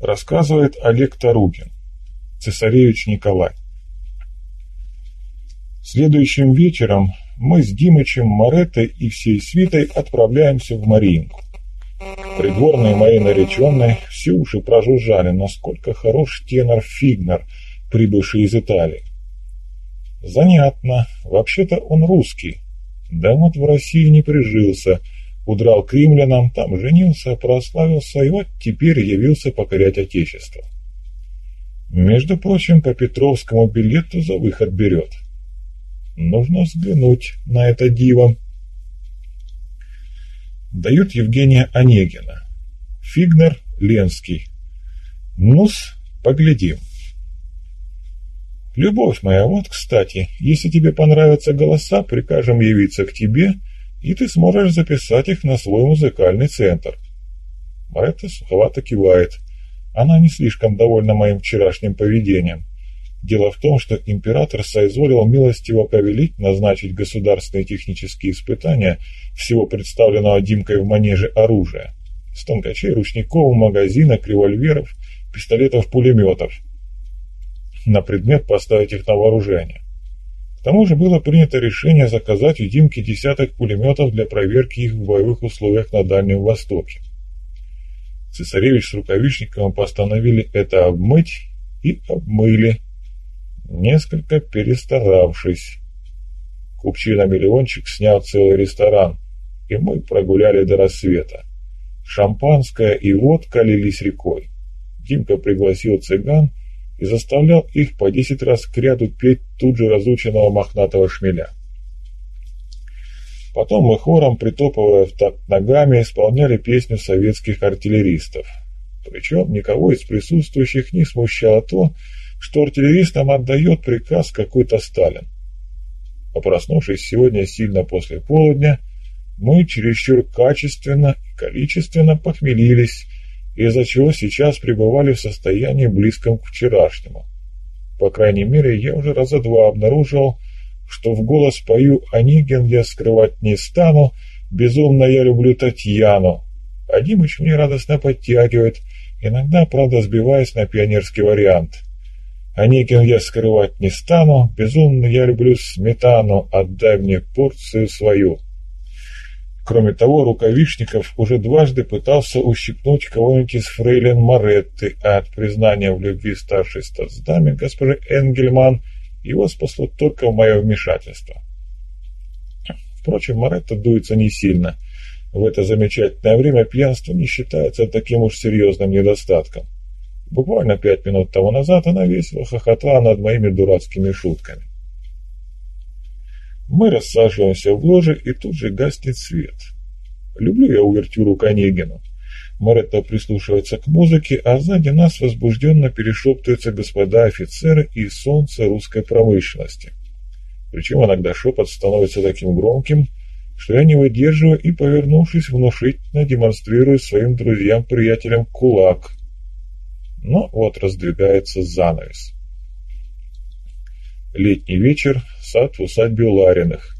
Рассказывает Олег Таругин. Цесаревич Николай. Следующим вечером мы с Димычем, Мореттой и всей свитой отправляемся в Мариинку. Придворные мои нареченные все уши прожужжали, насколько хорош тенор Фигнер, прибывший из Италии. Занятно. Вообще-то он русский. Да вот в России не прижился. Удрал к римлянам, там женился, прославился и вот теперь явился покорять Отечество. Между прочим, по Петровскому билету за выход берет. Нужно взглянуть на это диво. Дают Евгения Онегина. Фигнер, Ленский. Ну-с, поглядим. Любовь моя, вот, кстати, если тебе понравятся голоса, прикажем явиться к тебе, и ты сможешь записать их на свой музыкальный центр. Марета суховато кивает. Она не слишком довольна моим вчерашним поведением. Дело в том, что император соизволил милостиво повелить назначить государственные технические испытания всего представленного Димкой в манеже оружия. С тонкачей, ручников, магазинок, револьверов, пистолетов-пулеметов. На предмет поставить их на вооружение. Тому же было принято решение заказать у Димки десяток пулеметов для проверки их в боевых условиях на Дальнем Востоке. Цесаревич с Рукавичниковым постановили это обмыть и обмыли, несколько перестаравшись. Купчина-миллиончик снял целый ресторан, и мы прогуляли до рассвета. Шампанское и водка лились рекой. Димка пригласил цыган и заставлял их по десять раз к ряду петь тут же разученного мохнатого шмеля. Потом мы хором, притопывая в такт ногами, исполняли песню советских артиллеристов. Причем никого из присутствующих не смущало то, что артиллеристам отдает приказ какой-то Сталин. А проснувшись сегодня сильно после полудня, мы чересчур качественно и количественно похмелились, из-за чего сейчас пребывали в состоянии близком к вчерашнему. По крайней мере, я уже раза два обнаружил, что в голос пою «Онегин я скрывать не стану», «Безумно я люблю Татьяну», а Димыч мне радостно подтягивает, иногда, правда, сбиваясь на пионерский вариант. Онегин я скрывать не стану, безумно я люблю сметану, отдай мне порцию свою. Кроме того, Рукавишников уже дважды пытался ущипнуть кого-нибудь из фрейлин Моретты, а от признания в любви старшей статсдаме госпожи Энгельман его спасло только мое вмешательство. Впрочем, Моретта дуется не сильно. В это замечательное время пьянство не считается таким уж серьезным недостатком. Буквально пять минут тому назад она весело хохотала над моими дурацкими шутками. Мы рассаживаемся в ложе, и тут же гаснет свет. Люблю я увертюру к Онегину. Маретта прислушивается к музыке, а сзади нас возбужденно перешептываются господа офицеры и солнце русской промышленности. Причем иногда шепот становится таким громким, что я не выдерживаю и, повернувшись, внушительно демонстрирую своим друзьям-приятелям кулак, но вот раздвигается занавес. Летний вечер, сад в усадьбе Лариных.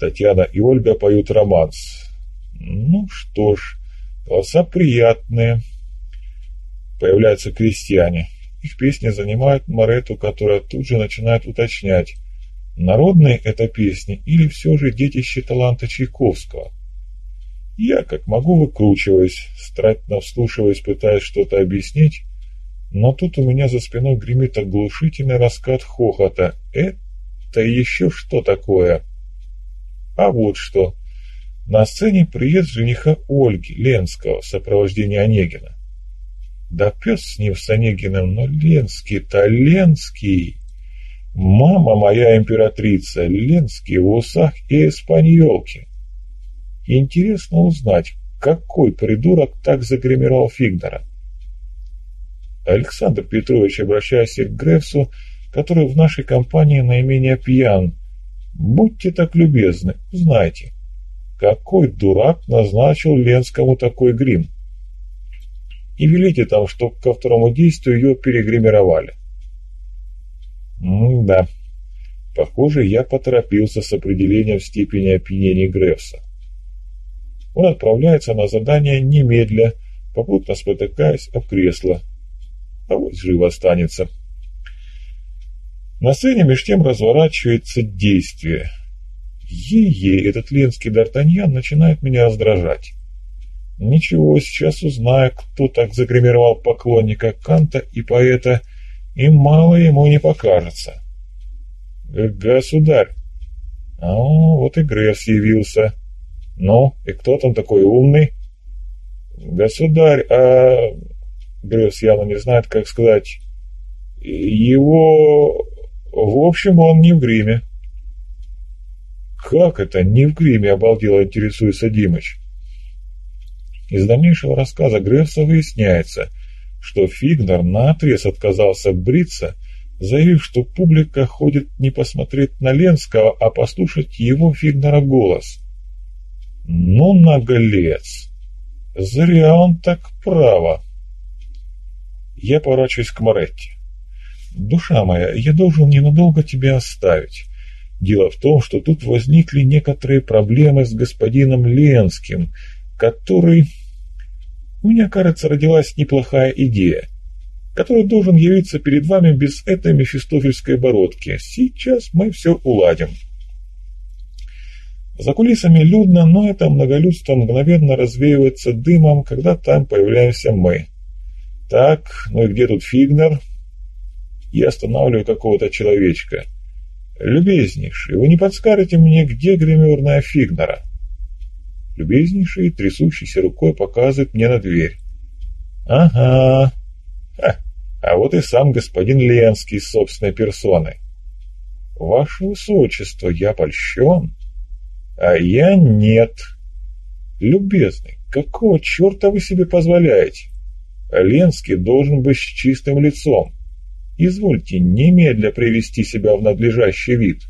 Татьяна и Ольга поют романс. Ну что ж, голоса приятные. Появляются крестьяне. Их песни занимают Марету, которая тут же начинает уточнять, народные это песни или все же детище таланта Чайковского. Я, как могу, выкручиваюсь, старательно вслушиваясь, пытаясь что-то объяснить, но тут у меня за спиной гремит оглушительный раскат хохота. Это еще что такое? А вот что. На сцене приезд жениха Ольги Ленского в сопровождении Онегина. Да пес с ним, с Онегиным, но Ленский-то Ленский. Мама моя императрица, Ленский в усах и эспаньолки. Интересно узнать, какой придурок так загримировал Фигнера. Александр Петрович, обращаясь к Грефсу, который в нашей компании наименее пьян, будьте так любезны, узнайте, какой дурак назначил Ленскому такой грим? И велите там, что ко второму действию ее перегримировали. М да, похоже, я поторопился с определением степени опьянения Грефса. Он отправляется на задание немедля, попутно спотыкаясь об кресло, а вот живо останется. На сцене меж тем разворачивается действие. Ей-ей, этот ленский Д'Артаньян начинает меня раздражать. Ничего, сейчас узнаю, кто так загримировал поклонника Канта и поэта, и мало ему не покажется. Государь. А, вот и Грефс явился. Ну, и кто там такой умный? Государь, а... Грефс явно не знает, как сказать. Его... В общем, он не в гриме. «Как это не в гриме?» — обалдело интересуется Димыч. Из дальнейшего рассказа Грефса выясняется, что Фигнер наотрез отказался бриться, заявив, что публика ходит не посмотреть на Ленского, а послушать его Фигнера голос. Ну, наголец! Зря он так право. Я поворачиваюсь к Моретти. Душа моя, я должен ненадолго тебя оставить. Дело в том, что тут возникли некоторые проблемы с господином Ленским, который... У меня, кажется, родилась неплохая идея, который должен явиться перед вами без этой мефистофельской бородки. Сейчас мы все уладим. За кулисами людно, но это многолюдство мгновенно развеивается дымом, когда там появляемся мы. Так, ну и где тут Фигнер? Я останавливаю какого-то человечка. «Любезнейший, вы не подскажете мне, где гримерная Фигнера?» Любезнейший, трясущейся рукой, показывает мне на дверь. «Ага. Ха. А вот и сам господин Ленский с собственной персоной. Ваше Высочество, я польщен, а я нет. Любезный, какого черта вы себе позволяете? Ленский должен быть с чистым лицом. Извольте немедля привести себя в надлежащий вид.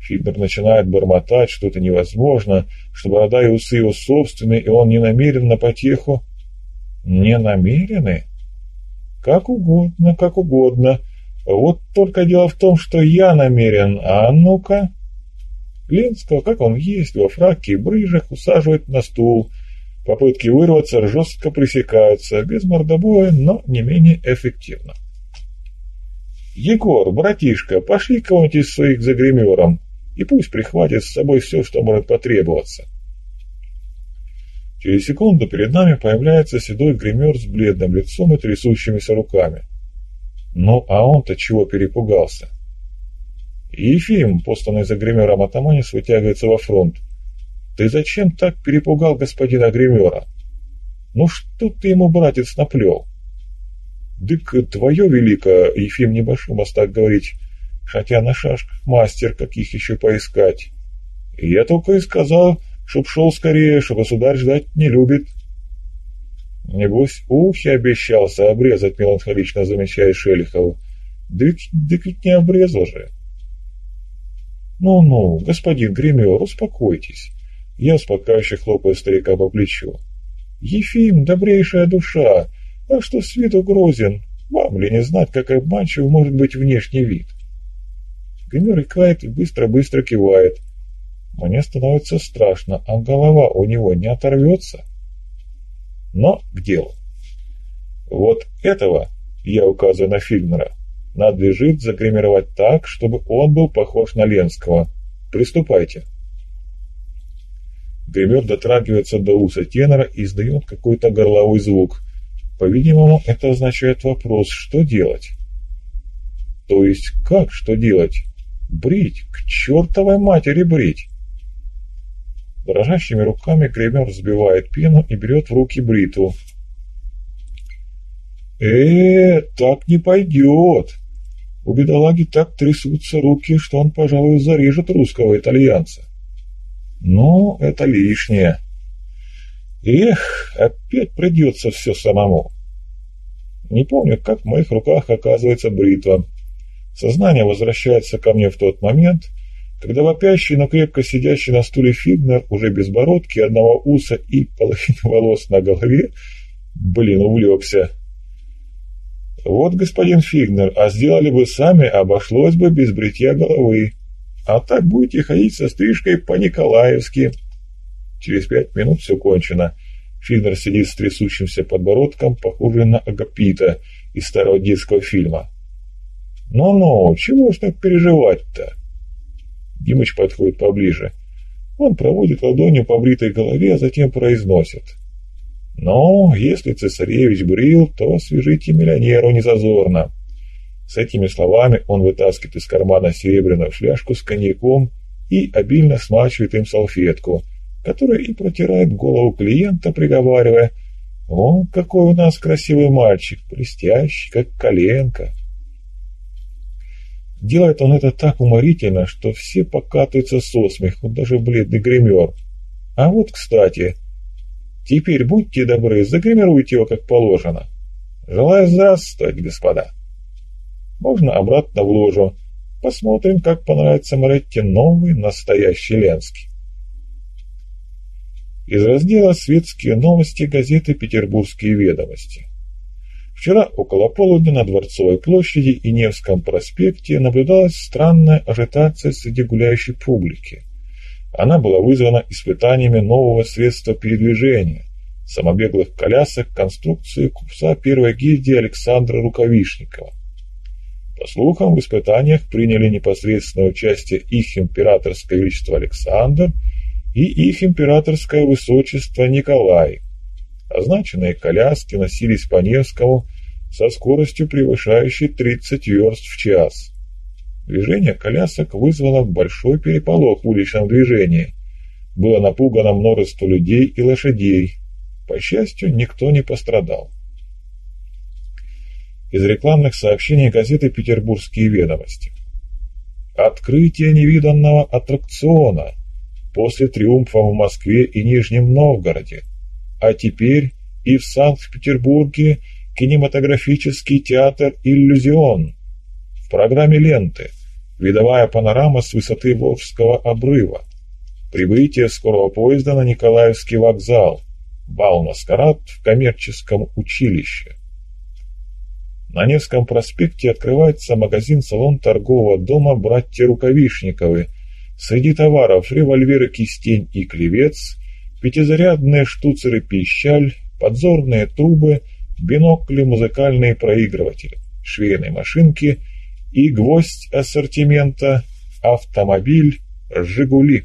Фигнер начинает бормотать, что это невозможно, что борода и усы его собственные, и он не намерен на потеху. Не намерены? Как угодно, как угодно. Вот только дело в том, что я намерен. А ну-ка... Ленского, как он есть, во фраке и брыжах, усаживает на стул. Попытки вырваться жестко пресекаются, без мордобоя, но не менее эффективно. «Егор, братишка, пошли кого-нибудь из своих за гримером, и пусть прихватит с собой все, что может потребоваться». Через секунду перед нами появляется седой гример с бледным лицом и трясущимися руками. Ну, а он-то чего перепугался? Ефим, посланный за гримером Атаманис, вытягивается во фронт. «Ты зачем так перепугал господина гримера? Ну что ты ему, братец, наплел?» Дык твое велико, Ефим Небольшой мостак говорить, хотя на шашках мастер, каких еще поискать. Я только и сказал, чтоб шел скорее, что государь ждать не любит. Небось, ухи обещался обрезать, меланхолично замечает Шелихов. Дык, дык ведь не обрезал же. Ну-ну, господин гример, успокойтесь. Я успокаивающе хлопаю старика по плечу. Ефим, добрейшая душа, так что с виду грозен. Вам ли не знать, как обманчив может быть внешний вид? Гомер икает и быстро-быстро кивает. Мне становится страшно, а голова у него не оторвется. Но к делу. Вот этого, я указываю на Фильмера, надлежит загримировать так, чтобы он был похож на Ленского. Приступайте. Гример дотрагивается до уса тенора и издает какой-то горловой звук. По-видимому, это означает вопрос, что делать? То есть, как что делать? Брить, к чертовой матери брить! Дрожащими руками Кремер взбивает пену и берет в руки бритву. э так не пойдет!» У бедолаги так трясутся руки, что он, пожалуй, зарежет русского итальянца. Но это лишнее. Эх, опять придется все самому. Не помню, как в моих руках оказывается бритва. Сознание возвращается ко мне в тот момент, когда вопящий, но крепко сидящий на стуле Фигнер, уже без бородки, одного уса и половины волос на голове, блин, увлекся. Вот, господин Фигнер, а сделали бы сами, обошлось бы без бритья головы. А так будете ходить со стрижкой по-николаевски. Через пять минут все кончено. Фильмер сидит с трясущимся подбородком, похожий на Агапита из старого детского фильма. «Ну-ну, чего ж так переживать-то?» Димыч подходит поближе. Он проводит ладонью по бритой голове, а затем произносит. «Ну, если цесаревич брил, то свяжите миллионеру незазорно». С этими словами он вытаскивает из кармана серебряную фляжку с коньяком и обильно смачивает им салфетку, которая и протирает голову клиента, приговаривая «О, какой у нас красивый мальчик, блестящий, как коленка». Делает он это так уморительно, что все покатываются со смеху, даже бледный гример. А вот, кстати, теперь будьте добры, загримируйте его как положено. Желаю здравствовать, господа. Можно обратно в ложу. Посмотрим, как понравится Моретти новый настоящий Ленский. Из раздела «Светские новости» газеты «Петербургские ведомости». Вчера около полудня на Дворцовой площади и Невском проспекте наблюдалась странная ажитация среди гуляющей публики. Она была вызвана испытаниями нового средства передвижения – самобеглых колясок конструкции купца первой гильдии Александра Рукавишникова. По слухам, в испытаниях приняли непосредственное участие их императорское величество Александр и их императорское высочество Николай. Означенные коляски носились по Невскому со скоростью, превышающей 30 верст в час. Движение колясок вызвало большой переполох в уличном движении. Было напугано множество людей и лошадей. По счастью, никто не пострадал. Из рекламных сообщений газеты «Петербургские ведомости». Открытие невиданного аттракциона после триумфа в Москве и Нижнем Новгороде. А теперь и в Санкт-Петербурге кинематографический театр «Иллюзион». В программе ленты видовая панорама с высоты Волжского обрыва, прибытие скорого поезда на Николаевский вокзал, бал-маскарад в коммерческом училище. На Невском проспекте открывается магазин-салон торгового дома «Братья Рукавишниковы». Среди товаров револьверы «Кистень» и «Клевец», пятизарядные штуцеры-пищаль, подзорные трубы, бинокли, музыкальные проигрыватели, швейные машинки и гвоздь ассортимента автомобиль «Жигули».